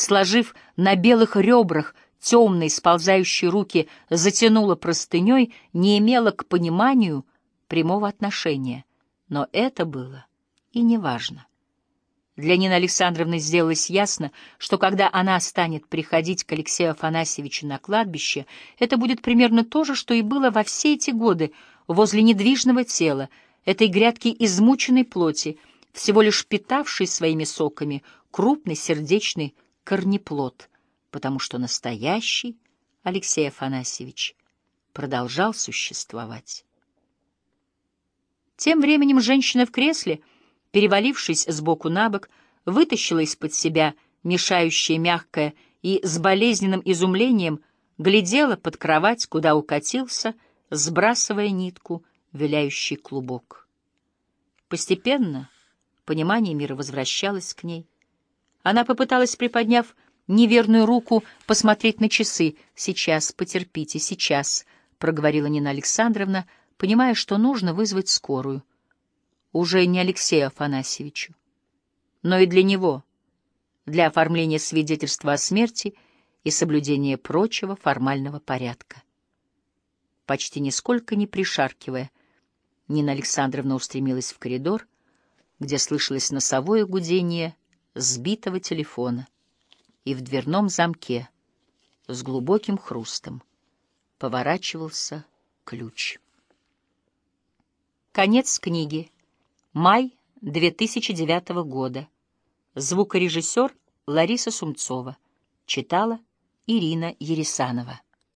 сложив на белых ребрах темные сползающие руки, затянула простыней, не имела к пониманию прямого отношения. Но это было и неважно. Для Нины Александровны сделалось ясно, что когда она станет приходить к Алексею Афанасьевичу на кладбище, это будет примерно то же, что и было во все эти годы возле недвижного тела, этой грядки измученной плоти, всего лишь питавшей своими соками крупный сердечный корнеплод, потому что настоящий Алексей Афанасьевич продолжал существовать. Тем временем женщина в кресле — перевалившись с боку на бок, вытащила из-под себя мешающее мягкое и с болезненным изумлением глядела под кровать, куда укатился, сбрасывая нитку, виляющий клубок. Постепенно понимание мира возвращалось к ней. Она попыталась, приподняв неверную руку, посмотреть на часы. «Сейчас, потерпите, сейчас», — проговорила Нина Александровна, понимая, что нужно вызвать скорую уже не Алексею Афанасьевичу, но и для него, для оформления свидетельства о смерти и соблюдения прочего формального порядка. Почти нисколько не пришаркивая, Нина Александровна устремилась в коридор, где слышалось носовое гудение сбитого телефона, и в дверном замке с глубоким хрустом поворачивался ключ. Конец книги. Май 2009 года. Звукорежиссер Лариса Сумцова. Читала Ирина Ересанова.